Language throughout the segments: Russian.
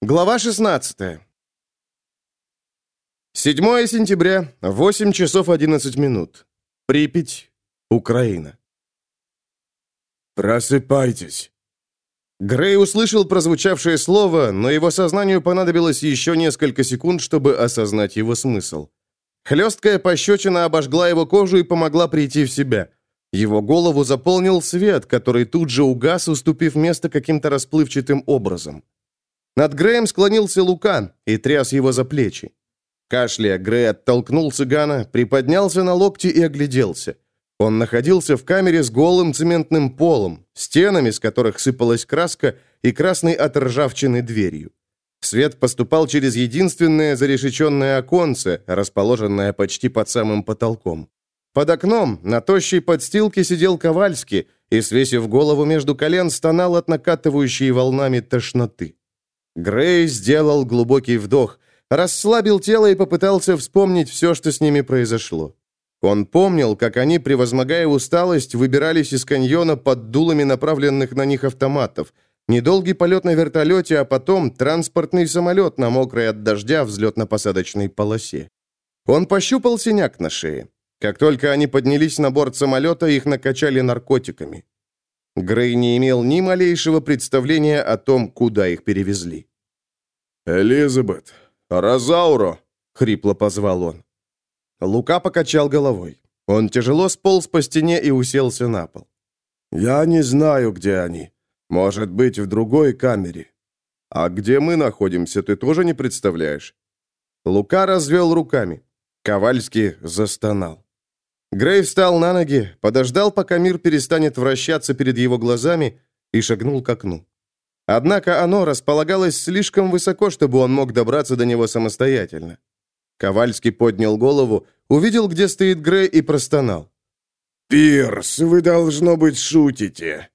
Глава 16. 7 сентября, 8 часов 11 минут. Припять, Украина. «Просыпайтесь!» Грей услышал прозвучавшее слово, но его сознанию понадобилось еще несколько секунд, чтобы осознать его смысл. Хлесткая пощечина обожгла его кожу и помогла прийти в себя. Его голову заполнил свет, который тут же угас, уступив место каким-то расплывчатым образом. Над Греем склонился Лука и тряс его за плечи. Кашляя, Грей оттолкнул цыгана, приподнялся на локти и огляделся. Он находился в камере с голым цементным полом, стенами, с которых сыпалась краска, и красной от ржавчины дверью. Свет поступал через единственное зарешеченное оконце, расположенное почти под самым потолком. Под окном на тощей подстилке сидел Ковальский и, свесив голову между колен, стонал от накатывающей волнами тошноты. Грей сделал глубокий вдох, расслабил тело и попытался вспомнить все, что с ними произошло. Он помнил, как они, превозмогая усталость, выбирались из каньона под дулами направленных на них автоматов. Недолгий полет на вертолете, а потом транспортный самолет на мокрой от дождя взлетно-посадочной полосе. Он пощупал синяк на шее. Как только они поднялись на борт самолета, их накачали наркотиками. Грей не имел ни малейшего представления о том, куда их перевезли. «Элизабет! Розауро!» — хрипло позвал он. Лука покачал головой. Он тяжело сполз по стене и уселся на пол. «Я не знаю, где они. Может быть, в другой камере». «А где мы находимся, ты тоже не представляешь?» Лука развел руками. Ковальский застонал. Грей встал на ноги, подождал, пока мир перестанет вращаться перед его глазами, и шагнул к окну. Однако оно располагалось слишком высоко, чтобы он мог добраться до него самостоятельно. Ковальский поднял голову, увидел, где стоит Грей, и простонал. «Пирс, вы, должно быть, шутите!»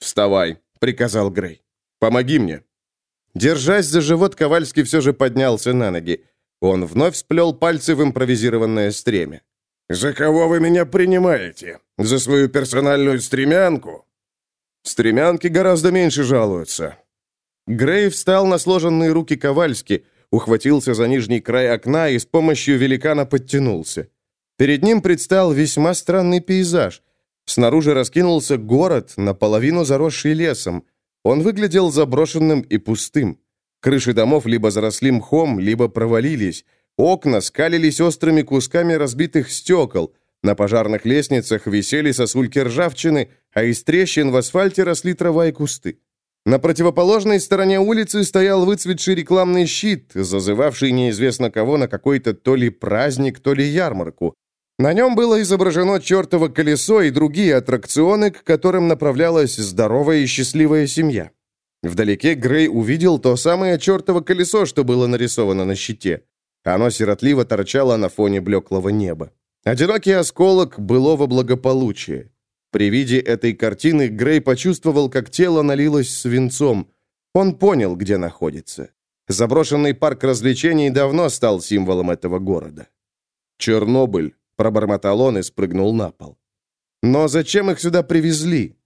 «Вставай», — приказал Грей. «Помоги мне». Держась за живот, Ковальский все же поднялся на ноги. Он вновь сплел пальцы в импровизированное стремя. «За кого вы меня принимаете? За свою персональную стремянку?» Стремянки гораздо меньше жалуются. Грей встал на сложенные руки Ковальски, ухватился за нижний край окна и с помощью великана подтянулся. Перед ним предстал весьма странный пейзаж. Снаружи раскинулся город, наполовину заросший лесом. Он выглядел заброшенным и пустым. Крыши домов либо заросли мхом, либо провалились. Окна скалились острыми кусками разбитых стекол. На пожарных лестницах висели сосульки ржавчины, а из трещин в асфальте росли трава и кусты. На противоположной стороне улицы стоял выцветший рекламный щит, зазывавший неизвестно кого на какой-то то ли праздник, то ли ярмарку. На нем было изображено чертово колесо и другие аттракционы, к которым направлялась здоровая и счастливая семья. Вдалеке Грей увидел то самое чертово колесо, что было нарисовано на щите. Оно сиротливо торчало на фоне блеклого неба. Одинокий осколок былого благополучия. При виде этой картины Грей почувствовал, как тело налилось свинцом. Он понял, где находится. Заброшенный парк развлечений давно стал символом этого города. «Чернобыль», — пробормотал он и спрыгнул на пол. «Но зачем их сюда привезли?»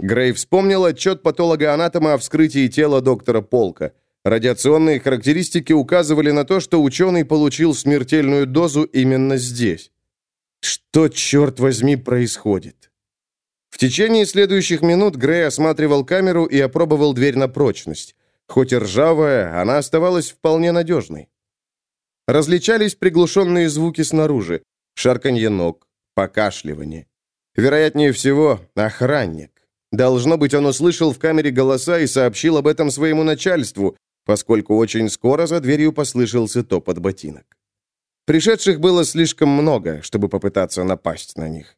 Грей вспомнил отчет патолога-анатома о вскрытии тела доктора Полка. Радиационные характеристики указывали на то, что ученый получил смертельную дозу именно здесь. Что, черт возьми, происходит? В течение следующих минут Грей осматривал камеру и опробовал дверь на прочность. Хоть и ржавая, она оставалась вполне надежной. Различались приглушенные звуки снаружи, шарканье ног, покашливание. Вероятнее всего, охранник. Должно быть, он услышал в камере голоса и сообщил об этом своему начальству, поскольку очень скоро за дверью послышался топот ботинок. Пришедших было слишком много, чтобы попытаться напасть на них.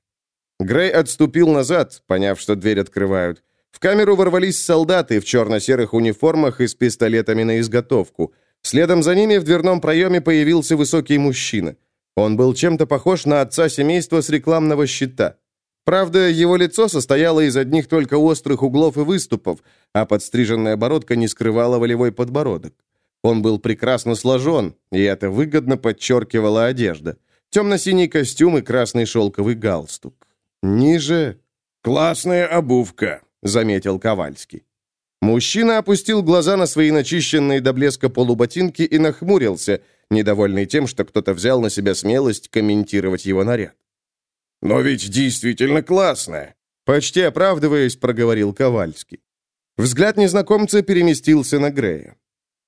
Грей отступил назад, поняв, что дверь открывают. В камеру ворвались солдаты в черно-серых униформах и с пистолетами на изготовку. Следом за ними в дверном проеме появился высокий мужчина. Он был чем-то похож на отца семейства с рекламного щита. Правда, его лицо состояло из одних только острых углов и выступов, а подстриженная бородка не скрывала волевой подбородок. Он был прекрасно сложен, и это выгодно подчеркивала одежда. Темно-синий костюм и красный шелковый галстук. Ниже... «Классная обувка», — заметил Ковальский. Мужчина опустил глаза на свои начищенные до блеска полуботинки и нахмурился, недовольный тем, что кто-то взял на себя смелость комментировать его наряд. «Но ведь действительно классная!» Почти оправдываясь, проговорил Ковальский. Взгляд незнакомца переместился на Грея.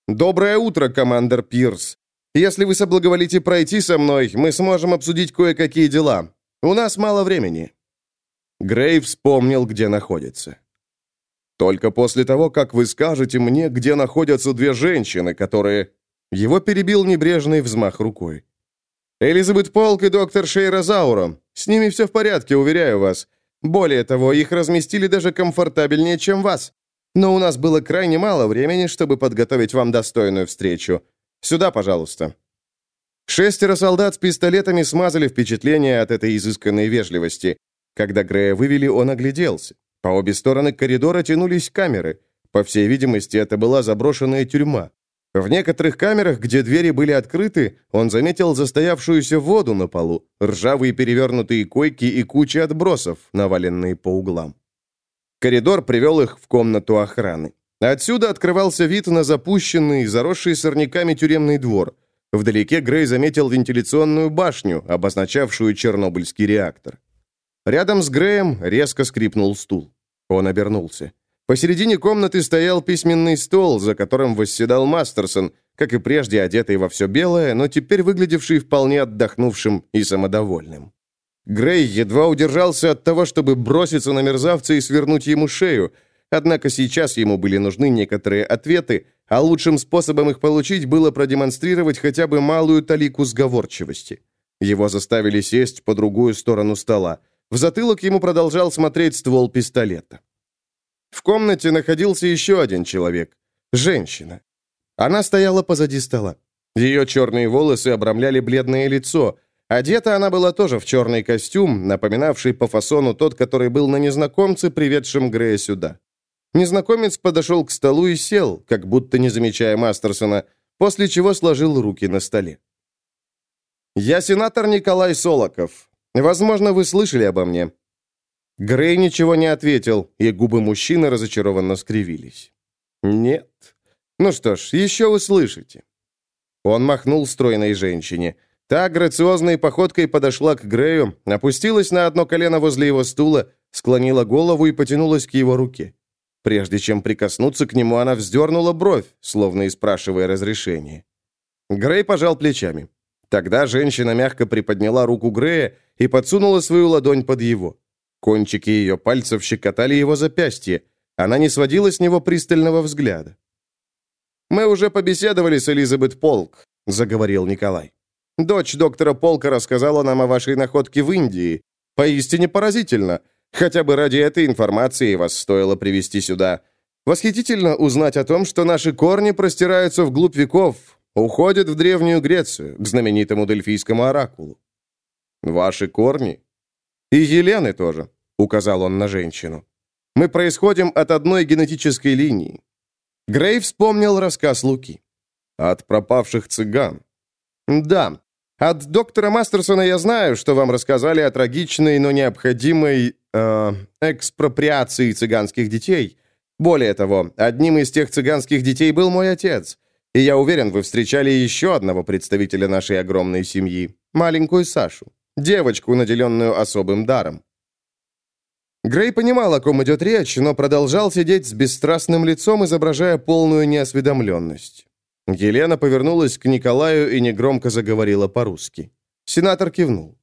«Доброе утро, командор Пирс. Если вы соблаговолите пройти со мной, мы сможем обсудить кое-какие дела. У нас мало времени». Грей вспомнил, где находится. «Только после того, как вы скажете мне, где находятся две женщины, которые...» Его перебил небрежный взмах рукой. «Элизабет Полк и доктор Шейра Зауро. С ними все в порядке, уверяю вас. Более того, их разместили даже комфортабельнее, чем вас. Но у нас было крайне мало времени, чтобы подготовить вам достойную встречу. Сюда, пожалуйста». Шестеро солдат с пистолетами смазали впечатление от этой изысканной вежливости. Когда Грея вывели, он огляделся. По обе стороны коридора тянулись камеры. По всей видимости, это была заброшенная тюрьма. В некоторых камерах, где двери были открыты, он заметил застоявшуюся воду на полу, ржавые перевернутые койки и кучи отбросов, наваленные по углам. Коридор привел их в комнату охраны. Отсюда открывался вид на запущенный, заросший сорняками тюремный двор. Вдалеке Грей заметил вентиляционную башню, обозначавшую Чернобыльский реактор. Рядом с Греем резко скрипнул стул. Он обернулся. Посередине комнаты стоял письменный стол, за которым восседал Мастерсон, как и прежде одетый во все белое, но теперь выглядевший вполне отдохнувшим и самодовольным. Грей едва удержался от того, чтобы броситься на мерзавца и свернуть ему шею, однако сейчас ему были нужны некоторые ответы, а лучшим способом их получить было продемонстрировать хотя бы малую талику сговорчивости. Его заставили сесть по другую сторону стола. В затылок ему продолжал смотреть ствол пистолета. В комнате находился еще один человек. Женщина. Она стояла позади стола. Ее черные волосы обрамляли бледное лицо. Одета она была тоже в черный костюм, напоминавший по фасону тот, который был на незнакомце, приведшем Грея сюда. Незнакомец подошел к столу и сел, как будто не замечая Мастерсона, после чего сложил руки на столе. «Я сенатор Николай Солоков. Возможно, вы слышали обо мне. Грей ничего не ответил, и губы мужчины разочарованно скривились. «Нет. Ну что ж, еще вы слышите». Он махнул стройной женщине. Та грациозной походкой подошла к Грею, опустилась на одно колено возле его стула, склонила голову и потянулась к его руке. Прежде чем прикоснуться к нему, она вздернула бровь, словно и спрашивая разрешения. Грей пожал плечами. Тогда женщина мягко приподняла руку Грея и подсунула свою ладонь под его. Кончики ее пальцев щекотали его запястье. Она не сводила с него пристального взгляда. «Мы уже побеседовали с Элизабет Полк», — заговорил Николай. «Дочь доктора Полка рассказала нам о вашей находке в Индии. Поистине поразительно. Хотя бы ради этой информации вас стоило привести сюда. Восхитительно узнать о том, что наши корни простираются вглубь веков, уходят в Древнюю Грецию, к знаменитому Дельфийскому оракулу». «Ваши корни?» «И Елены тоже», — указал он на женщину. «Мы происходим от одной генетической линии». Грей вспомнил рассказ Луки. «От пропавших цыган». «Да. От доктора Мастерсона я знаю, что вам рассказали о трагичной, но необходимой э, экспроприации цыганских детей. Более того, одним из тех цыганских детей был мой отец. И я уверен, вы встречали еще одного представителя нашей огромной семьи, маленькую Сашу. Девочку, наделенную особым даром. Грей понимал, о ком идет речь, но продолжал сидеть с бесстрастным лицом, изображая полную неосведомленность. Елена повернулась к Николаю и негромко заговорила по-русски. Сенатор кивнул.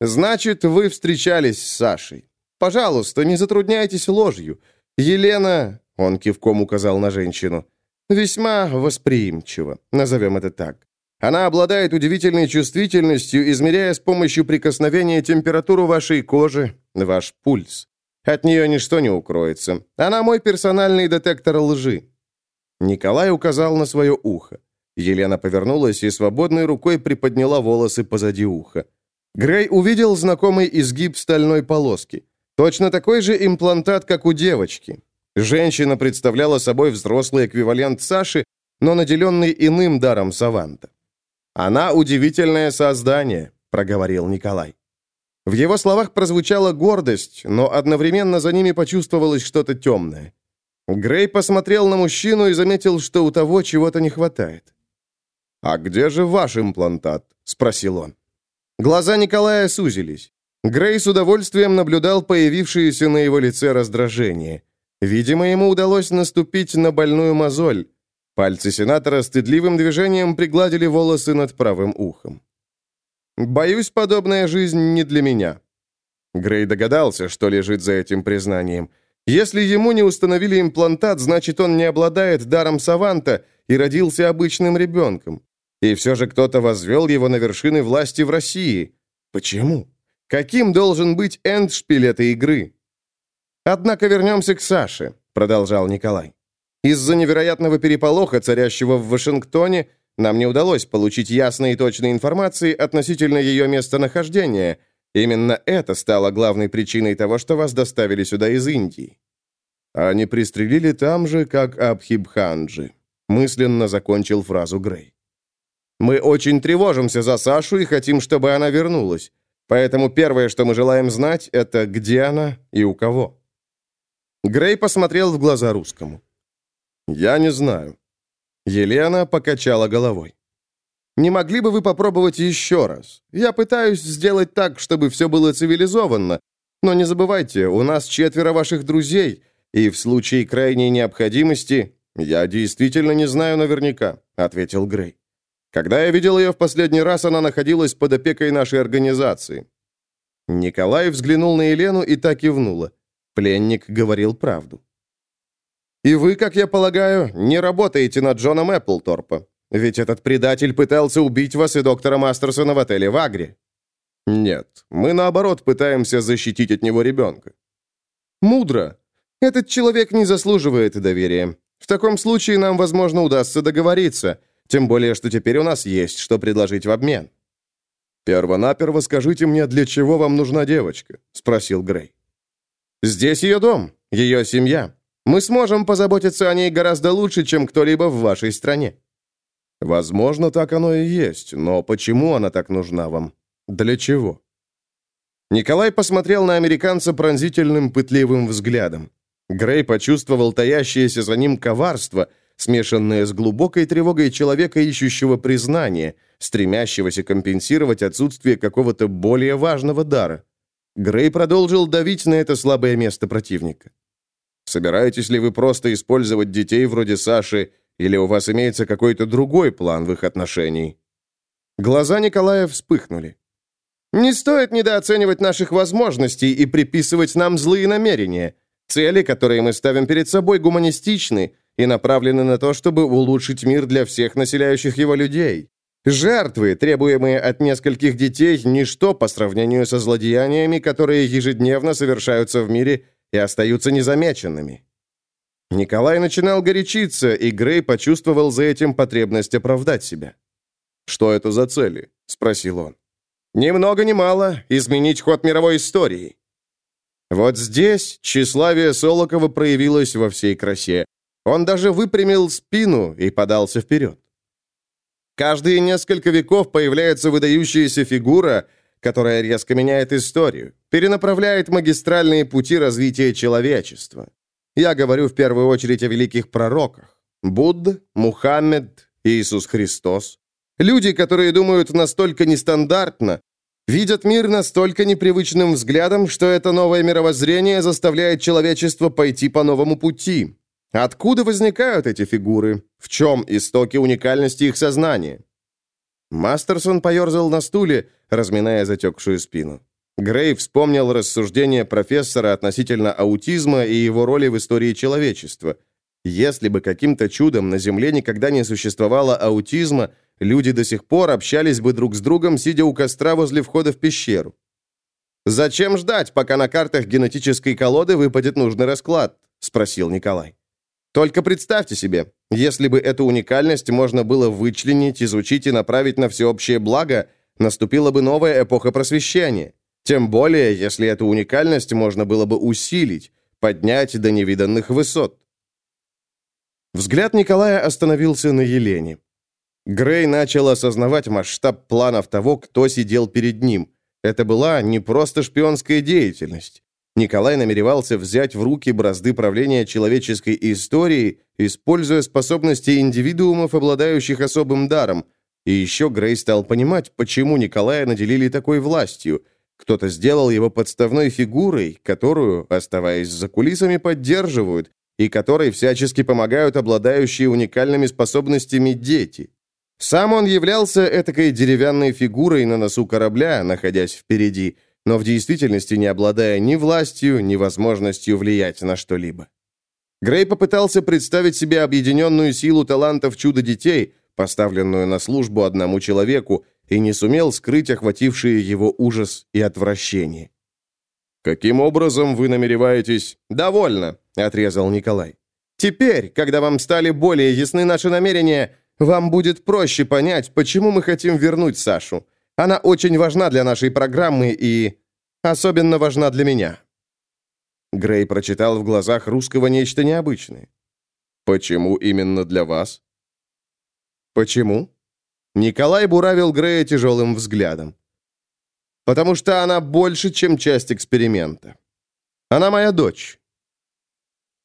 «Значит, вы встречались с Сашей. Пожалуйста, не затрудняйтесь ложью. Елена...» — он кивком указал на женщину. «Весьма восприимчива, назовем это так. Она обладает удивительной чувствительностью, измеряя с помощью прикосновения температуру вашей кожи, ваш пульс. От нее ничто не укроется. Она мой персональный детектор лжи». Николай указал на свое ухо. Елена повернулась и свободной рукой приподняла волосы позади уха. Грей увидел знакомый изгиб стальной полоски. Точно такой же имплантат, как у девочки. Женщина представляла собой взрослый эквивалент Саши, но наделенный иным даром саванта. «Она удивительное создание», — проговорил Николай. В его словах прозвучала гордость, но одновременно за ними почувствовалось что-то темное. Грей посмотрел на мужчину и заметил, что у того чего-то не хватает. «А где же ваш имплантат?» — спросил он. Глаза Николая сузились. Грей с удовольствием наблюдал появившееся на его лице раздражение. Видимо, ему удалось наступить на больную мозоль. Пальцы сенатора стыдливым движением пригладили волосы над правым ухом. «Боюсь, подобная жизнь не для меня». Грей догадался, что лежит за этим признанием. Если ему не установили имплантат, значит, он не обладает даром саванта и родился обычным ребенком. И все же кто-то возвел его на вершины власти в России. Почему? Каким должен быть эндшпиль этой игры? Однако вернемся к Саше, продолжал Николай. Из-за невероятного переполоха, царящего в Вашингтоне, нам не удалось получить ясной и точной информации относительно ее местонахождения. Именно это стало главной причиной того, что вас доставили сюда из Индии. Они пристрелили там же, как Абхибханджи. Мысленно закончил фразу Грей. Мы очень тревожимся за Сашу и хотим, чтобы она вернулась. Поэтому первое, что мы желаем знать, это где она и у кого. Грей посмотрел в глаза русскому. «Я не знаю». Елена покачала головой. «Не могли бы вы попробовать еще раз? Я пытаюсь сделать так, чтобы все было цивилизованно. Но не забывайте, у нас четверо ваших друзей, и в случае крайней необходимости я действительно не знаю наверняка», — ответил Грей. «Когда я видел ее в последний раз, она находилась под опекой нашей организации». Николай взглянул на Елену и так кивнула. Пленник говорил правду. «И вы, как я полагаю, не работаете на Джоном Эпплторпа. Ведь этот предатель пытался убить вас и доктора Мастерсона в отеле в Агре». «Нет, мы, наоборот, пытаемся защитить от него ребенка». «Мудро. Этот человек не заслуживает доверия. В таком случае нам, возможно, удастся договориться, тем более, что теперь у нас есть что предложить в обмен». «Первонаперво скажите мне, для чего вам нужна девочка?» — спросил Грей. Здесь ее дом, ее семья. Мы сможем позаботиться о ней гораздо лучше, чем кто-либо в вашей стране». «Возможно, так оно и есть, но почему она так нужна вам? Для чего?» Николай посмотрел на американца пронзительным, пытливым взглядом. Грей почувствовал таящееся за ним коварство, смешанное с глубокой тревогой человека, ищущего признания, стремящегося компенсировать отсутствие какого-то более важного дара. Грей продолжил давить на это слабое место противника. «Собираетесь ли вы просто использовать детей вроде Саши, или у вас имеется какой-то другой план в их отношении?» Глаза Николая вспыхнули. «Не стоит недооценивать наших возможностей и приписывать нам злые намерения. Цели, которые мы ставим перед собой, гуманистичны и направлены на то, чтобы улучшить мир для всех населяющих его людей. Жертвы, требуемые от нескольких детей, ничто по сравнению со злодеяниями, которые ежедневно совершаются в мире и остаются незамеченными. Николай начинал горячиться, и Грей почувствовал за этим потребность оправдать себя. «Что это за цели?» — спросил он. «Ни много ни мало изменить ход мировой истории». Вот здесь тщеславие Солокова проявилось во всей красе. Он даже выпрямил спину и подался вперед. Каждые несколько веков появляется выдающаяся фигура, которая резко меняет историю, перенаправляет магистральные пути развития человечества. Я говорю в первую очередь о великих пророках. Будда, Мухаммед, Иисус Христос. Люди, которые думают настолько нестандартно, видят мир настолько непривычным взглядом, что это новое мировоззрение заставляет человечество пойти по новому пути. Откуда возникают эти фигуры? В чем истоки уникальности их сознания? Мастерсон поерзал на стуле, разминая затекшую спину. Грей вспомнил рассуждения профессора относительно аутизма и его роли в истории человечества. Если бы каким-то чудом на Земле никогда не существовало аутизма, люди до сих пор общались бы друг с другом, сидя у костра возле входа в пещеру. «Зачем ждать, пока на картах генетической колоды выпадет нужный расклад?» — спросил Николай. Только представьте себе, если бы эту уникальность можно было вычленить, изучить и направить на всеобщее благо, наступила бы новая эпоха просвещения. Тем более, если эту уникальность можно было бы усилить, поднять до невиданных высот. Взгляд Николая остановился на Елене. Грей начал осознавать масштаб планов того, кто сидел перед ним. Это была не просто шпионская деятельность. Николай намеревался взять в руки бразды правления человеческой историей, используя способности индивидуумов, обладающих особым даром. И еще Грей стал понимать, почему Николая наделили такой властью. Кто-то сделал его подставной фигурой, которую, оставаясь за кулисами, поддерживают, и которой всячески помогают обладающие уникальными способностями дети. Сам он являлся этакой деревянной фигурой на носу корабля, находясь впереди, но в действительности не обладая ни властью, ни возможностью влиять на что-либо. Грей попытался представить себе объединенную силу талантов чудо-детей, поставленную на службу одному человеку, и не сумел скрыть охватившие его ужас и отвращение. «Каким образом вы намереваетесь?» «Довольно», — отрезал Николай. «Теперь, когда вам стали более ясны наши намерения, вам будет проще понять, почему мы хотим вернуть Сашу. Она очень важна для нашей программы и особенно важна для меня». Грей прочитал в глазах русского нечто необычное. «Почему именно для вас?» «Почему?» Николай буравил Грея тяжелым взглядом. «Потому что она больше, чем часть эксперимента. Она моя дочь».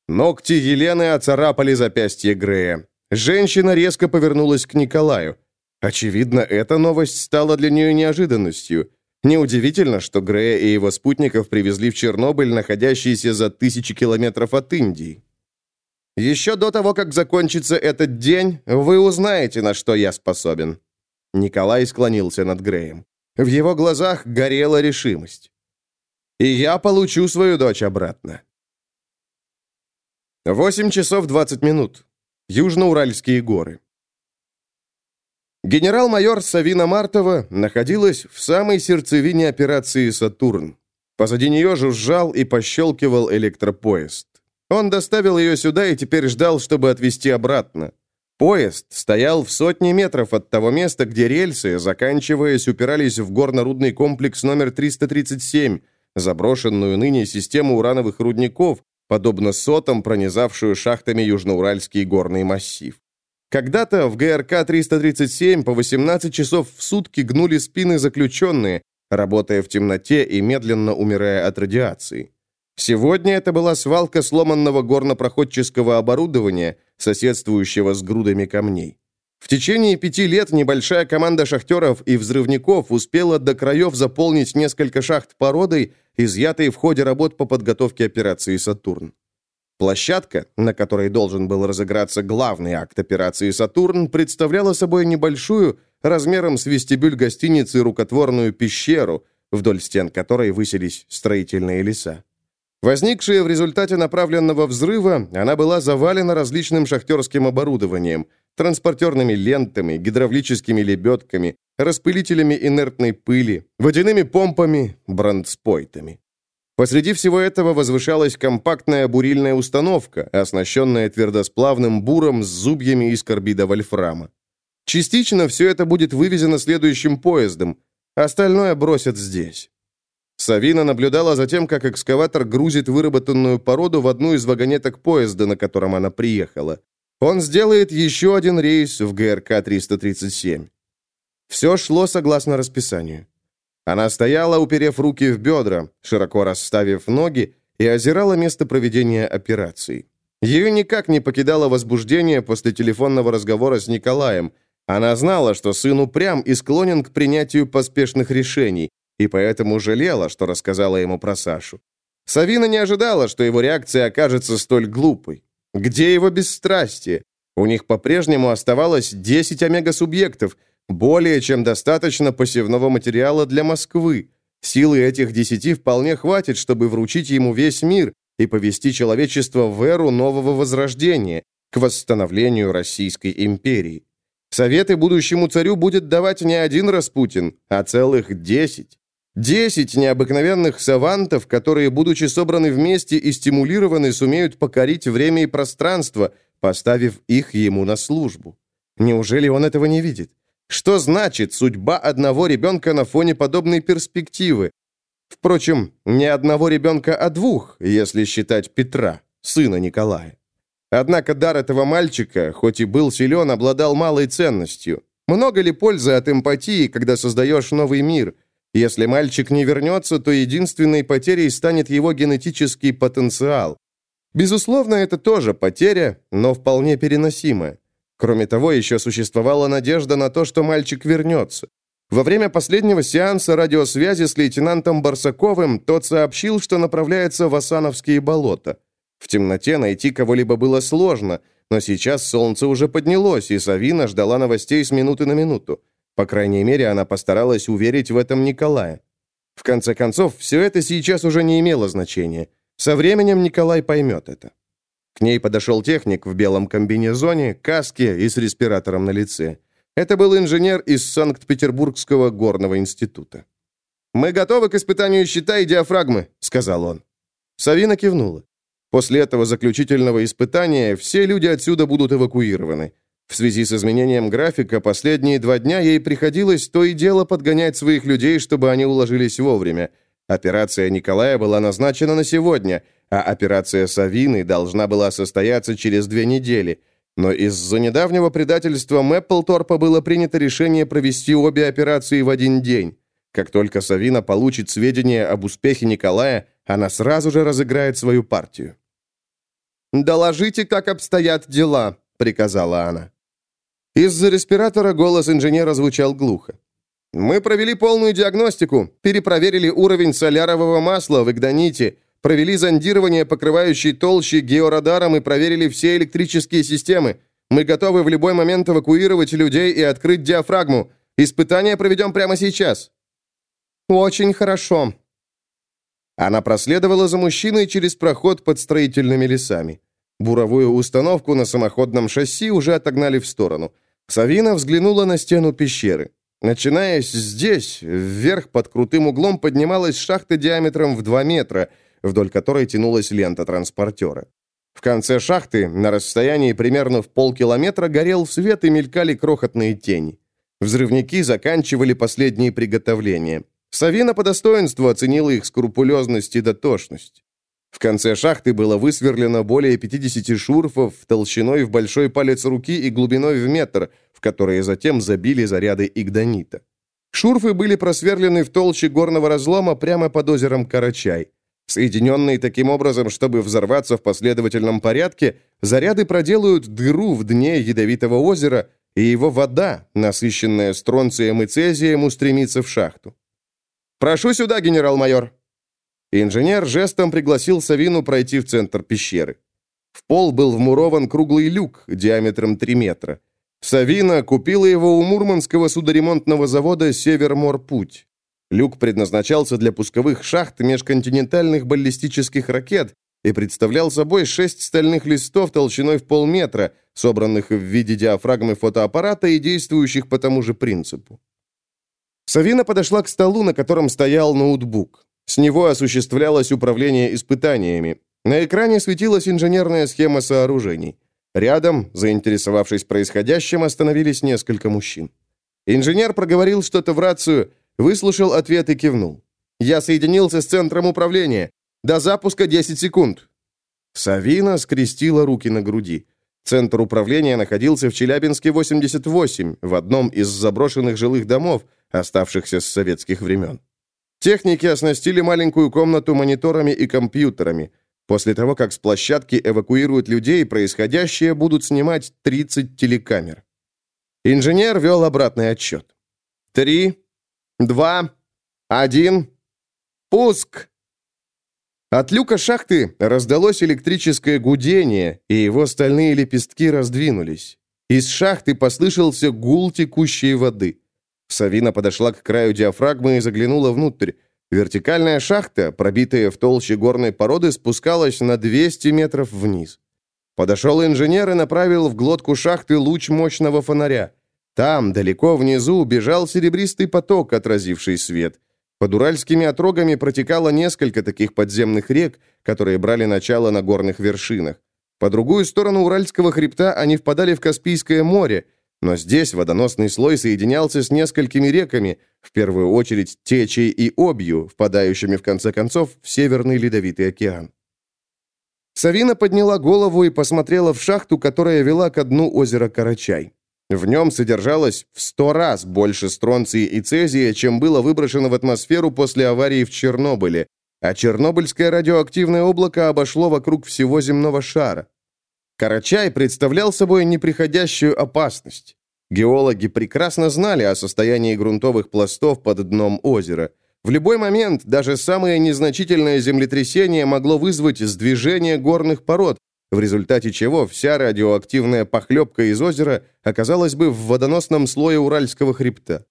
Ногти Елены оцарапали запястье Грея. Женщина резко повернулась к Николаю. Очевидно, эта новость стала для нее неожиданностью. Неудивительно, что Грея и его спутников привезли в Чернобыль, находящийся за тысячи километров от Индии. Еще до того, как закончится этот день, вы узнаете, на что я способен». Николай склонился над Греем. В его глазах горела решимость. «И я получу свою дочь обратно». Восемь часов двадцать минут. Южноуральские горы. Генерал-майор Савина Мартова находилась в самой сердцевине операции «Сатурн». Позади нее жужжал и пощелкивал электропоезд. Он доставил ее сюда и теперь ждал, чтобы отвезти обратно. Поезд стоял в сотне метров от того места, где рельсы, заканчиваясь, упирались в горно-рудный комплекс номер 337, заброшенную ныне систему урановых рудников, подобно сотам, пронизавшую шахтами Южноуральский горный массив. Когда-то в ГРК-337 по 18 часов в сутки гнули спины заключенные, работая в темноте и медленно умирая от радиации. Сегодня это была свалка сломанного горнопроходческого оборудования, соседствующего с грудами камней. В течение пяти лет небольшая команда шахтеров и взрывников успела до краев заполнить несколько шахт породой, изъятой в ходе работ по подготовке операции «Сатурн». Площадка, на которой должен был разыграться главный акт операции «Сатурн», представляла собой небольшую, размером с вестибюль гостиницы рукотворную пещеру, вдоль стен которой высились строительные леса. Возникшая в результате направленного взрыва, она была завалена различным шахтерским оборудованием, транспортерными лентами, гидравлическими лебедками, распылителями инертной пыли, водяными помпами, брандспойтами. Посреди всего этого возвышалась компактная бурильная установка, оснащенная твердосплавным буром с зубьями из карбида вольфрама. Частично все это будет вывезено следующим поездом, остальное бросят здесь. Савина наблюдала за тем, как экскаватор грузит выработанную породу в одну из вагонеток поезда, на котором она приехала. Он сделает еще один рейс в ГРК-337. Все шло согласно расписанию. Она стояла, уперев руки в бедра, широко расставив ноги, и озирала место проведения операции. Ее никак не покидало возбуждение после телефонного разговора с Николаем. Она знала, что сын упрям и склонен к принятию поспешных решений, и поэтому жалела, что рассказала ему про Сашу. Савина не ожидала, что его реакция окажется столь глупой. Где его бесстрастие? У них по-прежнему оставалось 10 омега-субъектов – более чем достаточно посевного материала для Москвы. Силы этих десяти вполне хватит, чтобы вручить ему весь мир и повести человечество в эру нового возрождения, к восстановлению Российской империи. Советы будущему царю будет давать не один Распутин, а целых десять. Десять необыкновенных савантов, которые, будучи собраны вместе и стимулированы, сумеют покорить время и пространство, поставив их ему на службу. Неужели он этого не видит? Что значит судьба одного ребенка на фоне подобной перспективы? Впрочем, не одного ребенка, а двух, если считать Петра, сына Николая. Однако дар этого мальчика, хоть и был силен, обладал малой ценностью. Много ли пользы от эмпатии, когда создаешь новый мир? Если мальчик не вернется, то единственной потерей станет его генетический потенциал. Безусловно, это тоже потеря, но вполне переносимая. Кроме того, еще существовала надежда на то, что мальчик вернется. Во время последнего сеанса радиосвязи с лейтенантом Барсаковым тот сообщил, что направляется в Асановские болота. В темноте найти кого-либо было сложно, но сейчас солнце уже поднялось, и Савина ждала новостей с минуты на минуту. По крайней мере, она постаралась уверить в этом Николая. В конце концов, все это сейчас уже не имело значения. Со временем Николай поймет это. К ней подошел техник в белом комбинезоне, каске и с респиратором на лице. Это был инженер из Санкт-Петербургского горного института. «Мы готовы к испытанию щита и диафрагмы», — сказал он. Савина кивнула. После этого заключительного испытания все люди отсюда будут эвакуированы. В связи с изменением графика, последние два дня ей приходилось то и дело подгонять своих людей, чтобы они уложились вовремя. Операция Николая была назначена на сегодня, а операция Савины должна была состояться через две недели – но из-за недавнего предательства Мэпплторпа было принято решение провести обе операции в один день. Как только Савина получит сведения об успехе Николая, она сразу же разыграет свою партию. «Доложите, как обстоят дела», — приказала она. Из-за респиратора голос инженера звучал глухо. «Мы провели полную диагностику, перепроверили уровень солярового масла в Игданите, Провели зондирование, покрывающей толщи георадаром и проверили все электрические системы. Мы готовы в любой момент эвакуировать людей и открыть диафрагму. Испытание проведем прямо сейчас». «Очень хорошо». Она проследовала за мужчиной через проход под строительными лесами. Буровую установку на самоходном шасси уже отогнали в сторону. Савина взглянула на стену пещеры. Начинаясь здесь, вверх под крутым углом поднималась шахта диаметром в 2 метра – вдоль которой тянулась лента транспортера. В конце шахты, на расстоянии примерно в полкилометра, горел свет и мелькали крохотные тени. Взрывники заканчивали последние приготовления. Савина по достоинству оценила их скрупулезность и дотошность. В конце шахты было высверлено более 50 шурфов толщиной в большой палец руки и глубиной в метр, в которые затем забили заряды игданита. Шурфы были просверлены в толще горного разлома прямо под озером Карачай. Соединенные таким образом, чтобы взорваться в последовательном порядке, заряды проделают дыру в дне ядовитого озера, и его вода, насыщенная стронцием и цезием, устремится в шахту. «Прошу сюда, генерал-майор!» Инженер жестом пригласил Савину пройти в центр пещеры. В пол был вмурован круглый люк диаметром 3 метра. Савина купила его у мурманского судоремонтного завода «Северморпуть». Люк предназначался для пусковых шахт межконтинентальных баллистических ракет и представлял собой шесть стальных листов толщиной в полметра, собранных в виде диафрагмы фотоаппарата и действующих по тому же принципу. Савина подошла к столу, на котором стоял ноутбук. С него осуществлялось управление испытаниями. На экране светилась инженерная схема сооружений. Рядом, заинтересовавшись происходящим, остановились несколько мужчин. Инженер проговорил что-то в рацию, Выслушал ответ и кивнул. «Я соединился с центром управления. До запуска 10 секунд». Савина скрестила руки на груди. Центр управления находился в Челябинске 88, в одном из заброшенных жилых домов, оставшихся с советских времен. Техники оснастили маленькую комнату мониторами и компьютерами. После того, как с площадки эвакуируют людей, происходящее будут снимать 30 телекамер. Инженер вел обратный отсчет. Три, два, один, пуск!» От люка шахты раздалось электрическое гудение, и его стальные лепестки раздвинулись. Из шахты послышался гул текущей воды. Савина подошла к краю диафрагмы и заглянула внутрь. Вертикальная шахта, пробитая в толще горной породы, спускалась на 200 метров вниз. Подошел инженер и направил в глотку шахты луч мощного фонаря. Там, далеко внизу, бежал серебристый поток, отразивший свет. Под уральскими отрогами протекало несколько таких подземных рек, которые брали начало на горных вершинах. По другую сторону Уральского хребта они впадали в Каспийское море, но здесь водоносный слой соединялся с несколькими реками, в первую очередь Течей и Обью, впадающими в конце концов в Северный Ледовитый океан. Савина подняла голову и посмотрела в шахту, которая вела ко дну озера Карачай. В нем содержалось в сто раз больше стронция и цезия, чем было выброшено в атмосферу после аварии в Чернобыле, а чернобыльское радиоактивное облако обошло вокруг всего земного шара. Карачай представлял собой неприходящую опасность. Геологи прекрасно знали о состоянии грунтовых пластов под дном озера. В любой момент даже самое незначительное землетрясение могло вызвать сдвижение горных пород, в результате чего вся радиоактивная похлебка из озера оказалась бы в водоносном слое Уральского хребта.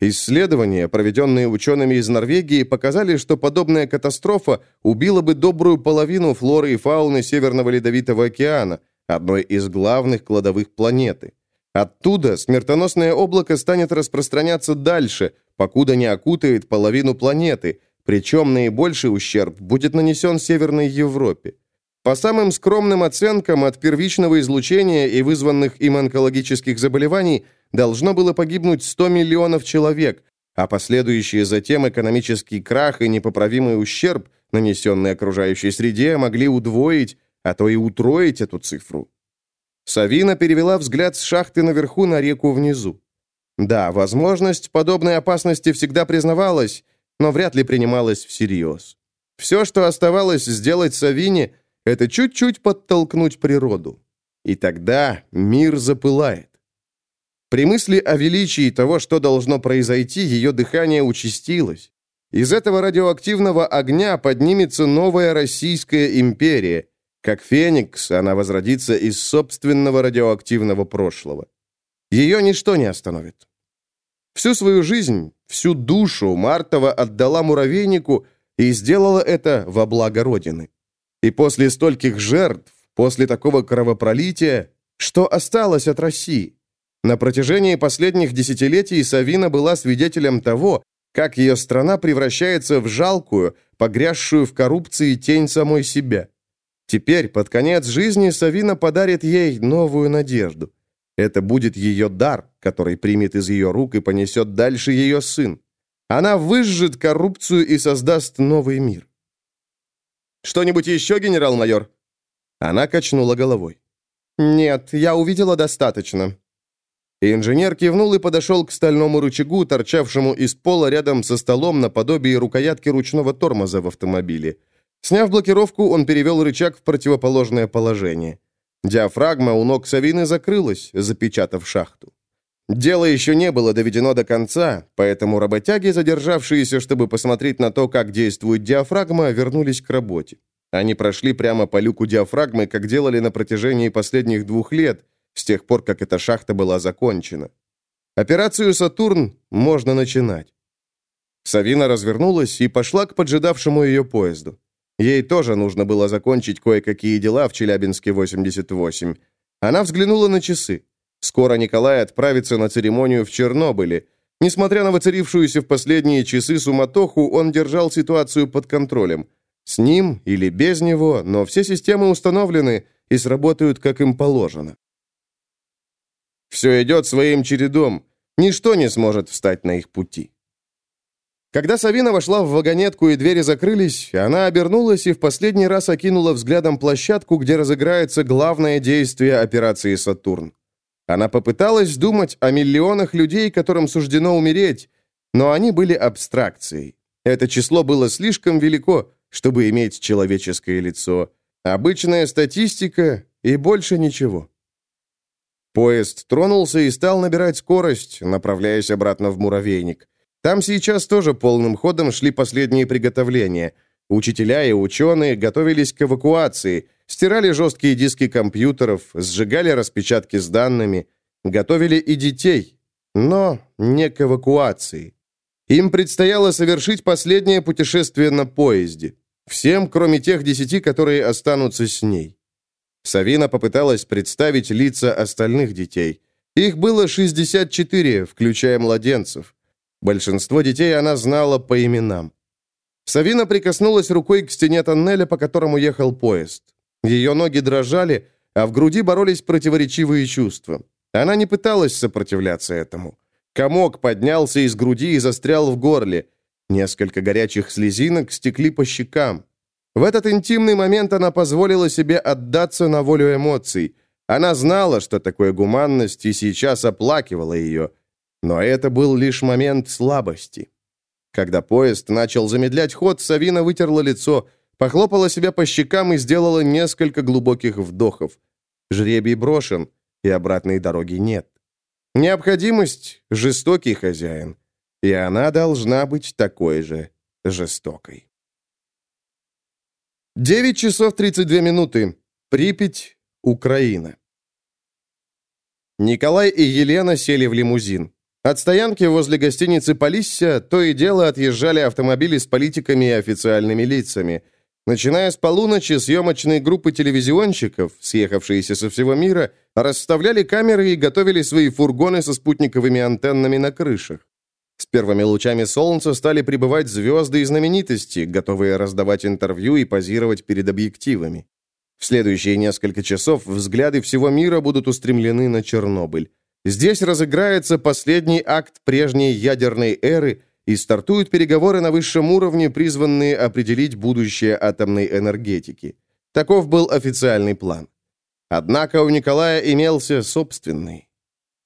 Исследования, проведенные учеными из Норвегии, показали, что подобная катастрофа убила бы добрую половину флоры и фауны Северного Ледовитого океана, одной из главных кладовых планеты. Оттуда смертоносное облако станет распространяться дальше, покуда не окутает половину планеты, причем наибольший ущерб будет нанесен Северной Европе. По самым скромным оценкам, от первичного излучения и вызванных им онкологических заболеваний должно было погибнуть 100 миллионов человек, а последующие затем экономический крах и непоправимый ущерб, нанесенный окружающей среде, могли удвоить, а то и утроить эту цифру. Савина перевела взгляд с шахты наверху на реку внизу. Да, возможность подобной опасности всегда признавалась, но вряд ли принималась всерьез. Все, что оставалось сделать Савине – это чуть-чуть подтолкнуть природу. И тогда мир запылает. При мысли о величии того, что должно произойти, ее дыхание участилось. Из этого радиоактивного огня поднимется новая Российская империя. Как феникс, она возродится из собственного радиоактивного прошлого. Ее ничто не остановит. Всю свою жизнь, всю душу Мартова отдала муравейнику и сделала это во благо Родины. И после стольких жертв, после такого кровопролития, что осталось от России? На протяжении последних десятилетий Савина была свидетелем того, как ее страна превращается в жалкую, погрязшую в коррупции тень самой себя. Теперь, под конец жизни, Савина подарит ей новую надежду. Это будет ее дар, который примет из ее рук и понесет дальше ее сын. Она выжжет коррупцию и создаст новый мир. Что-нибудь еще, генерал-майор?» Она качнула головой. «Нет, я увидела достаточно». Инженер кивнул и подошел к стальному рычагу, торчавшему из пола рядом со столом наподобие рукоятки ручного тормоза в автомобиле. Сняв блокировку, он перевел рычаг в противоположное положение. Диафрагма у ног Савины закрылась, запечатав шахту. Дело еще не было доведено до конца, поэтому работяги, задержавшиеся, чтобы посмотреть на то, как действует диафрагма, вернулись к работе. Они прошли прямо по люку диафрагмы, как делали на протяжении последних двух лет, с тех пор, как эта шахта была закончена. Операцию «Сатурн» можно начинать. Савина развернулась и пошла к поджидавшему ее поезду. Ей тоже нужно было закончить кое-какие дела в Челябинске 88. Она взглянула на часы. Скоро Николай отправится на церемонию в Чернобыле. Несмотря на воцарившуюся в последние часы суматоху, он держал ситуацию под контролем. С ним или без него, но все системы установлены и сработают, как им положено. Все идет своим чередом. Ничто не сможет встать на их пути. Когда Савина вошла в вагонетку и двери закрылись, она обернулась и в последний раз окинула взглядом площадку, где разыграется главное действие операции «Сатурн». Она попыталась думать о миллионах людей, которым суждено умереть, но они были абстракцией. Это число было слишком велико, чтобы иметь человеческое лицо. Обычная статистика и больше ничего. Поезд тронулся и стал набирать скорость, направляясь обратно в муравейник. Там сейчас тоже полным ходом шли последние приготовления. Учителя и ученые готовились к эвакуации, Стирали жесткие диски компьютеров, сжигали распечатки с данными, готовили и детей, но не к эвакуации. Им предстояло совершить последнее путешествие на поезде. Всем, кроме тех десяти, которые останутся с ней. Савина попыталась представить лица остальных детей. Их было 64, включая младенцев. Большинство детей она знала по именам. Савина прикоснулась рукой к стене тоннеля, по которому ехал поезд. Ее ноги дрожали, а в груди боролись противоречивые чувства. Она не пыталась сопротивляться этому. Комок поднялся из груди и застрял в горле. Несколько горячих слезинок стекли по щекам. В этот интимный момент она позволила себе отдаться на волю эмоций. Она знала, что такое гуманность, и сейчас оплакивала ее. Но это был лишь момент слабости. Когда поезд начал замедлять ход, Савина вытерла лицо, похлопала себя по щекам и сделала несколько глубоких вдохов. Жребий брошен, и обратной дороги нет. Необходимость — жестокий хозяин, и она должна быть такой же жестокой. 9 часов 32 минуты. Припять, Украина. Николай и Елена сели в лимузин. От стоянки возле гостиницы «Полиссия» то и дело отъезжали автомобили с политиками и официальными лицами. Начиная с полуночи, съемочные группы телевизионщиков, съехавшиеся со всего мира, расставляли камеры и готовили свои фургоны со спутниковыми антеннами на крышах. С первыми лучами солнца стали прибывать звезды и знаменитости, готовые раздавать интервью и позировать перед объективами. В следующие несколько часов взгляды всего мира будут устремлены на Чернобыль. Здесь разыграется последний акт прежней ядерной эры и стартуют переговоры на высшем уровне, призванные определить будущее атомной энергетики. Таков был официальный план. Однако у Николая имелся собственный.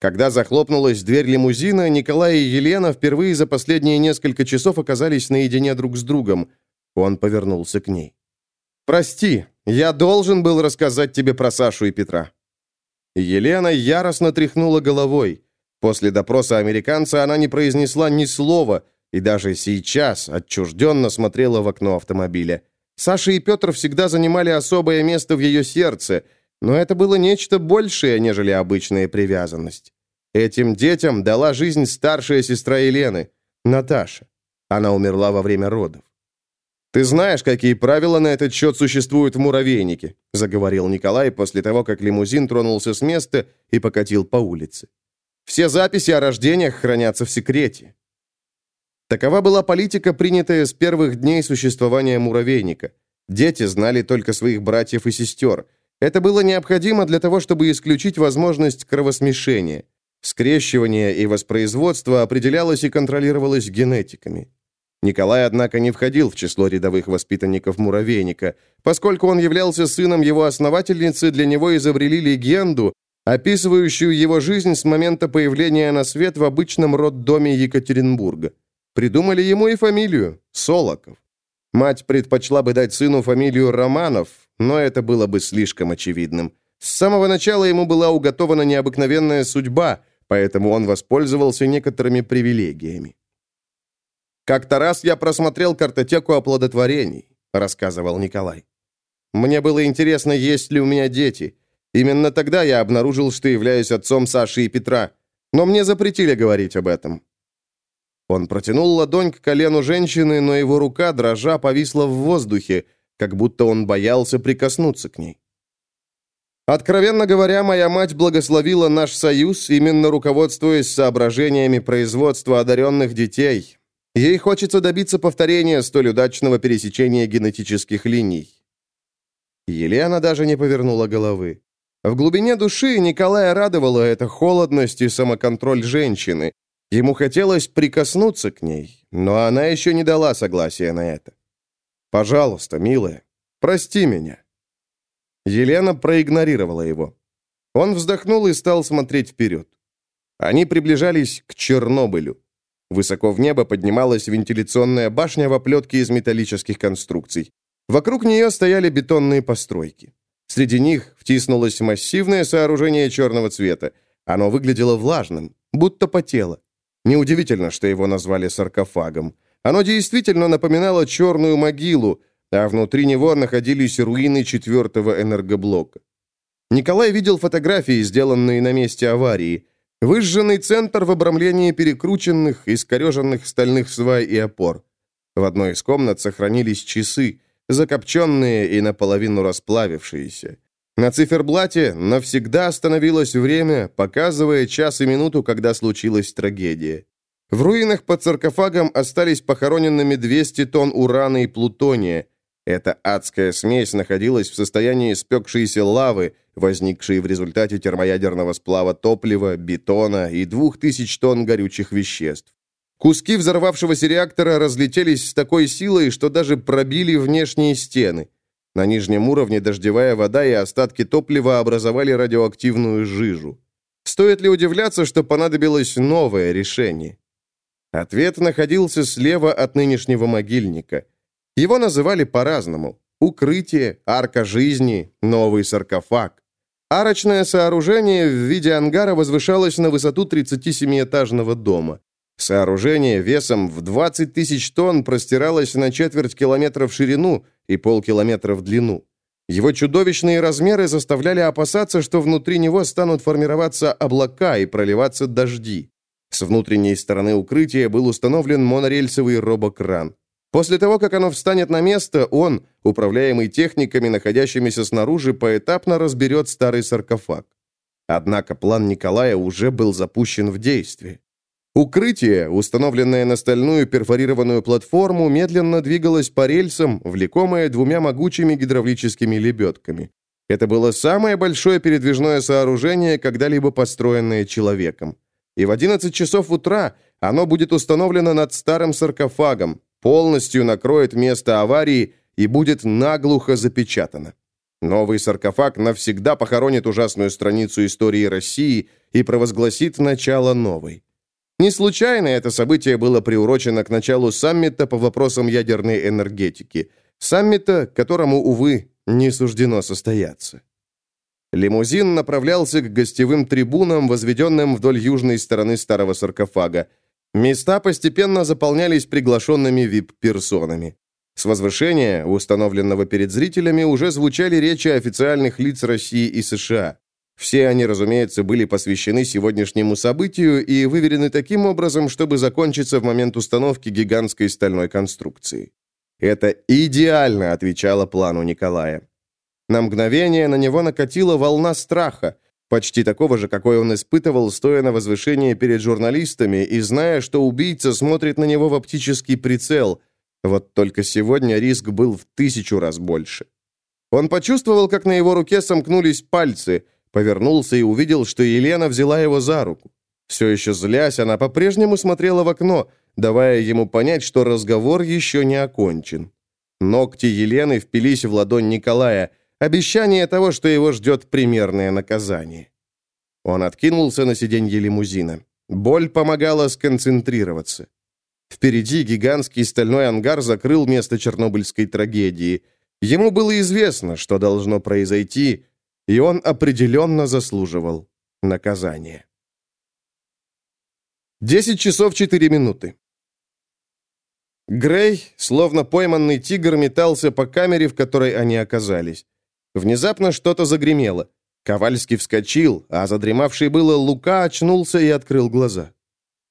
Когда захлопнулась дверь лимузина, Николай и Елена впервые за последние несколько часов оказались наедине друг с другом. Он повернулся к ней. «Прости, я должен был рассказать тебе про Сашу и Петра. Елена яростно тряхнула головой. После допроса американца она не произнесла ни слова и даже сейчас отчужденно смотрела в окно автомобиля. Саша и Петр всегда занимали особое место в ее сердце, но это было нечто большее, нежели обычная привязанность. Этим детям дала жизнь старшая сестра Елены, Наташа. Она умерла во время родов. «Ты знаешь, какие правила на этот счет существуют в муравейнике», заговорил Николай после того, как лимузин тронулся с места и покатил по улице. «Все записи о рождениях хранятся в секрете». Такова была политика, принятая с первых дней существования муравейника. Дети знали только своих братьев и сестер. Это было необходимо для того, чтобы исключить возможность кровосмешения. Скрещивание и воспроизводство определялось и контролировалось генетиками. Николай, однако, не входил в число рядовых воспитанников муравейника. Поскольку он являлся сыном его основательницы, для него изобрели легенду, описывающую его жизнь с момента появления на свет в обычном роддоме Екатеринбурга. Придумали ему и фамилию – Солоков. Мать предпочла бы дать сыну фамилию Романов, но это было бы слишком очевидным. С самого начала ему была уготована необыкновенная судьба, поэтому он воспользовался некоторыми привилегиями. «Как-то раз я просмотрел картотеку оплодотворений», — рассказывал Николай. «Мне было интересно, есть ли у меня дети. Именно тогда я обнаружил, что являюсь отцом Саши и Петра, но мне запретили говорить об этом». Он протянул ладонь к колену женщины, но его рука, дрожа, повисла в воздухе, как будто он боялся прикоснуться к ней. Откровенно говоря, моя мать благословила наш союз, именно руководствуясь соображениями производства одаренных детей, Ей хочется добиться повторения столь удачного пересечения генетических линий. Елена даже не повернула головы. В глубине души Николая радовала эта холодность и самоконтроль женщины. Ему хотелось прикоснуться к ней, но она еще не дала согласия на это. «Пожалуйста, милая, прости меня». Елена проигнорировала его. Он вздохнул и стал смотреть вперед. Они приближались к Чернобылю. Высоко в небо поднималась вентиляционная башня в оплетке из металлических конструкций. Вокруг нее стояли бетонные постройки. Среди них втиснулось массивное сооружение черного цвета. Оно выглядело влажным, будто потело. Неудивительно, что его назвали саркофагом. Оно действительно напоминало черную могилу, а внутри него находились руины четвертого энергоблока. Николай видел фотографии, сделанные на месте аварии. Выжженный центр в обрамлении перекрученных, искореженных стальных свай и опор. В одной из комнат сохранились часы, закопченные и наполовину расплавившиеся. На циферблате навсегда остановилось время, показывая час и минуту, когда случилась трагедия. В руинах под саркофагом остались похороненными 200 тонн урана и плутония. Эта адская смесь находилась в состоянии спекшейся лавы, возникшей в результате термоядерного сплава топлива, бетона и 2000 тонн горючих веществ. Куски взорвавшегося реактора разлетелись с такой силой, что даже пробили внешние стены. На нижнем уровне дождевая вода и остатки топлива образовали радиоактивную жижу. Стоит ли удивляться, что понадобилось новое решение? Ответ находился слева от нынешнего могильника. Его называли по-разному. Укрытие, арка жизни, новый саркофаг. Арочное сооружение в виде ангара возвышалось на высоту 37-этажного дома. Сооружение весом в 20 тысяч тонн простиралось на четверть километра в ширину и полкилометра в длину. Его чудовищные размеры заставляли опасаться, что внутри него станут формироваться облака и проливаться дожди. С внутренней стороны укрытия был установлен монорельсовый робокран. После того, как оно встанет на место, он, управляемый техниками, находящимися снаружи, поэтапно разберет старый саркофаг. Однако план Николая уже был запущен в действие. Укрытие, установленное на стальную перфорированную платформу, медленно двигалось по рельсам, влекомое двумя могучими гидравлическими лебедками. Это было самое большое передвижное сооружение, когда-либо построенное человеком. И в 11 часов утра оно будет установлено над старым саркофагом, полностью накроет место аварии и будет наглухо запечатано. Новый саркофаг навсегда похоронит ужасную страницу истории России и провозгласит начало новой. Не случайно это событие было приурочено к началу саммита по вопросам ядерной энергетики. Саммита, которому, увы, не суждено состояться. Лимузин направлялся к гостевым трибунам, возведенным вдоль южной стороны старого саркофага. Места постепенно заполнялись приглашенными вип-персонами. С возвышения, установленного перед зрителями, уже звучали речи официальных лиц России и США. Все они, разумеется, были посвящены сегодняшнему событию и выверены таким образом, чтобы закончиться в момент установки гигантской стальной конструкции. Это идеально отвечало плану Николая. На мгновение на него накатила волна страха, почти такого же, какой он испытывал, стоя на возвышении перед журналистами и зная, что убийца смотрит на него в оптический прицел. Вот только сегодня риск был в тысячу раз больше. Он почувствовал, как на его руке сомкнулись пальцы – Повернулся и увидел, что Елена взяла его за руку. Все еще злясь, она по-прежнему смотрела в окно, давая ему понять, что разговор еще не окончен. Ногти Елены впились в ладонь Николая, обещание того, что его ждет примерное наказание. Он откинулся на сиденье лимузина. Боль помогала сконцентрироваться. Впереди гигантский стальной ангар закрыл место чернобыльской трагедии. Ему было известно, что должно произойти, и он определенно заслуживал наказания. 10 часов 4 минуты. Грей, словно пойманный тигр, метался по камере, в которой они оказались. Внезапно что-то загремело. Ковальский вскочил, а задремавший было Лука очнулся и открыл глаза.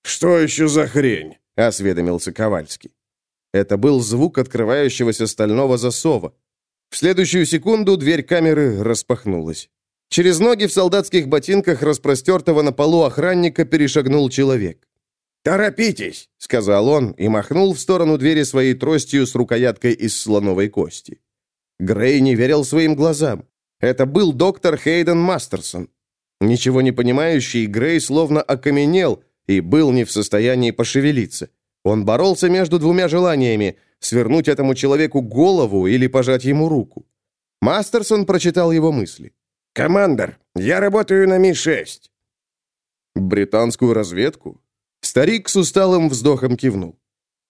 «Что еще за хрень?» — осведомился Ковальский. Это был звук открывающегося стального засова. В следующую секунду дверь камеры распахнулась. Через ноги в солдатских ботинках распростертого на полу охранника перешагнул человек. «Торопитесь!» — сказал он и махнул в сторону двери своей тростью с рукояткой из слоновой кости. Грей не верил своим глазам. Это был доктор Хейден Мастерсон. Ничего не понимающий, Грей словно окаменел и был не в состоянии пошевелиться. Он боролся между двумя желаниями свернуть этому человеку голову или пожать ему руку. Мастерсон прочитал его мысли. «Командор, я работаю на Ми-6». «Британскую разведку?» Старик с усталым вздохом кивнул.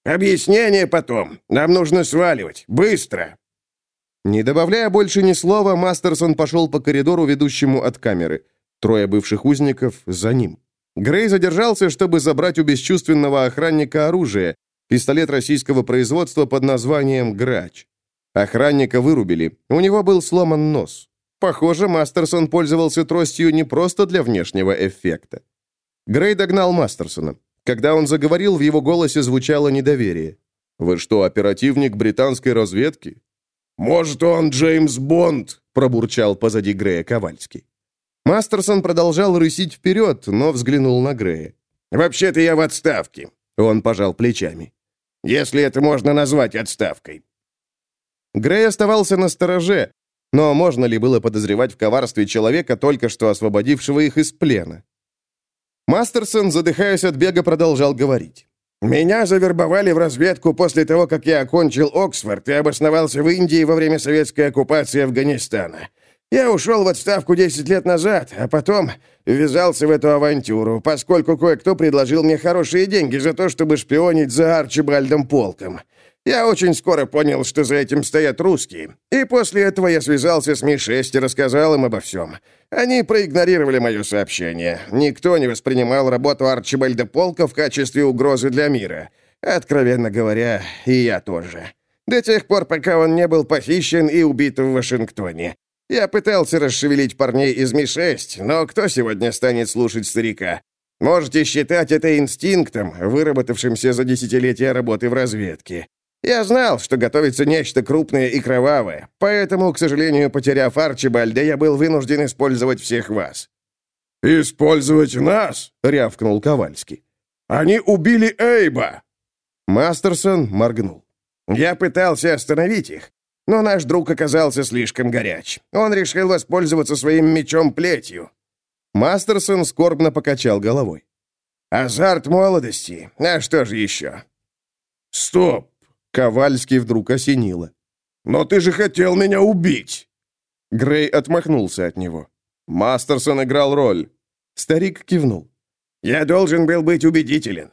«Объяснение потом. Нам нужно сваливать. Быстро!» Не добавляя больше ни слова, Мастерсон пошел по коридору, ведущему от камеры. Трое бывших узников за ним. Грей задержался, чтобы забрать у бесчувственного охранника оружие, Пистолет российского производства под названием «Грач». Охранника вырубили. У него был сломан нос. Похоже, Мастерсон пользовался тростью не просто для внешнего эффекта. Грей догнал Мастерсона. Когда он заговорил, в его голосе звучало недоверие. «Вы что, оперативник британской разведки?» «Может, он Джеймс Бонд?» – пробурчал позади Грея Ковальский. Мастерсон продолжал рысить вперед, но взглянул на Грея. «Вообще-то я в отставке». Он пожал плечами если это можно назвать отставкой. Грей оставался на стороже, но можно ли было подозревать в коварстве человека, только что освободившего их из плена? Мастерсон, задыхаясь от бега, продолжал говорить. Меня завербовали в разведку после того, как я окончил Оксфорд и обосновался в Индии во время советской оккупации Афганистана. Я ушел в отставку 10 лет назад, а потом ввязался в эту авантюру, поскольку кое-кто предложил мне хорошие деньги за то, чтобы шпионить за Арчибальдом Полком. Я очень скоро понял, что за этим стоят русские. И после этого я связался с Ми-6 и рассказал им обо всем. Они проигнорировали мое сообщение. Никто не воспринимал работу Арчибальда Полка в качестве угрозы для мира. Откровенно говоря, и я тоже. До тех пор, пока он не был похищен и убит в Вашингтоне. Я пытался расшевелить парней из Ми-6, но кто сегодня станет слушать старика? Можете считать это инстинктом, выработавшимся за десятилетия работы в разведке. Я знал, что готовится нечто крупное и кровавое, поэтому, к сожалению, потеряв Арчибальда, я был вынужден использовать всех вас». «Использовать нас?» — рявкнул Ковальский. «Они убили Эйба!» Мастерсон моргнул. «Я пытался остановить их, но наш друг оказался слишком горяч. Он решил воспользоваться своим мечом-плетью». Мастерсон скорбно покачал головой. «Азарт молодости. А что же еще?» «Стоп! Ковальский вдруг осенило. «Но ты же хотел меня убить!» Грей отмахнулся от него. Мастерсон играл роль. Старик кивнул. «Я должен был быть убедителен».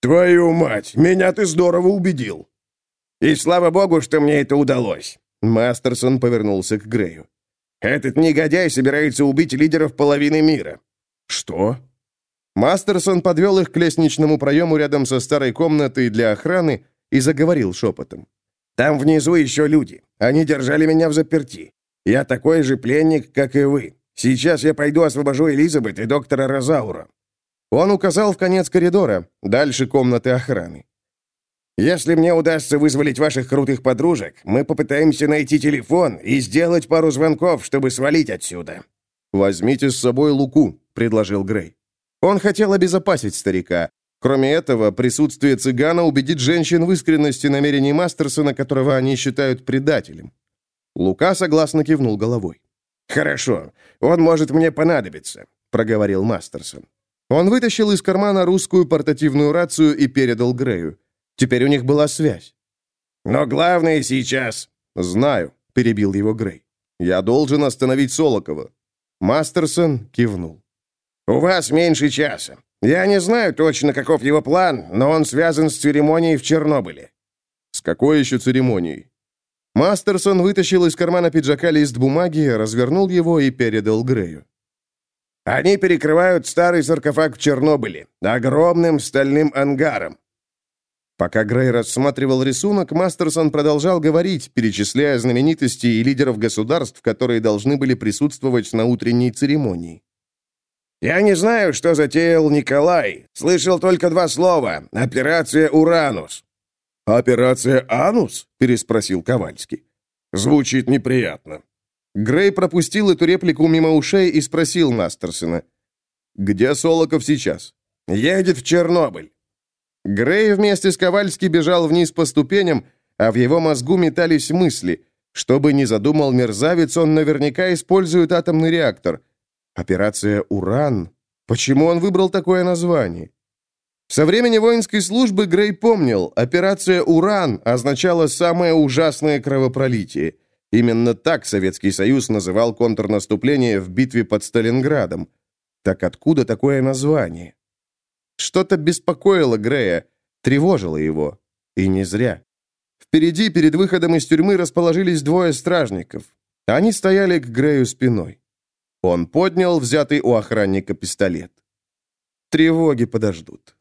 «Твою мать, меня ты здорово убедил!» «И слава богу, что мне это удалось!» Мастерсон повернулся к Грею. «Этот негодяй собирается убить лидеров половины мира». «Что?» Мастерсон подвел их к лестничному проему рядом со старой комнатой для охраны и заговорил шепотом. «Там внизу еще люди. Они держали меня в заперти. Я такой же пленник, как и вы. Сейчас я пойду освобожу Элизабет и доктора Розаура». Он указал в конец коридора, дальше комнаты охраны. «Если мне удастся вызволить ваших крутых подружек, мы попытаемся найти телефон и сделать пару звонков, чтобы свалить отсюда». «Возьмите с собой Луку», — предложил Грей. Он хотел обезопасить старика, Кроме этого, присутствие цыгана убедит женщин в искренности намерений Мастерсона, которого они считают предателем. Лука согласно кивнул головой. «Хорошо, он может мне понадобиться», — проговорил Мастерсон. Он вытащил из кармана русскую портативную рацию и передал Грею. Теперь у них была связь. «Но главное сейчас...» «Знаю», — перебил его Грей. «Я должен остановить Солокова». Мастерсон кивнул. «У вас меньше часа. Я не знаю точно, каков его план, но он связан с церемонией в Чернобыле». «С какой еще церемонией?» Мастерсон вытащил из кармана пиджака лист бумаги, развернул его и передал Грею. «Они перекрывают старый саркофаг в Чернобыле, огромным стальным ангаром». Пока Грей рассматривал рисунок, Мастерсон продолжал говорить, перечисляя знаменитости и лидеров государств, которые должны были присутствовать на утренней церемонии. «Я не знаю, что затеял Николай. Слышал только два слова. Операция «Уранус». «Операция «Анус»?» — переспросил Ковальский. «Звучит неприятно». Грей пропустил эту реплику мимо ушей и спросил Мастерсона. «Где Солоков сейчас?» «Едет в Чернобыль». Грей вместе с Ковальски бежал вниз по ступеням, а в его мозгу метались мысли. Что бы ни задумал мерзавец, он наверняка использует атомный реактор — Операция «Уран». Почему он выбрал такое название? Со времени воинской службы Грей помнил, операция «Уран» означала самое ужасное кровопролитие. Именно так Советский Союз называл контрнаступление в битве под Сталинградом. Так откуда такое название? Что-то беспокоило Грея, тревожило его. И не зря. Впереди, перед выходом из тюрьмы, расположились двое стражников. Они стояли к Грею спиной. Он поднял взятый у охранника пистолет. Тревоги подождут.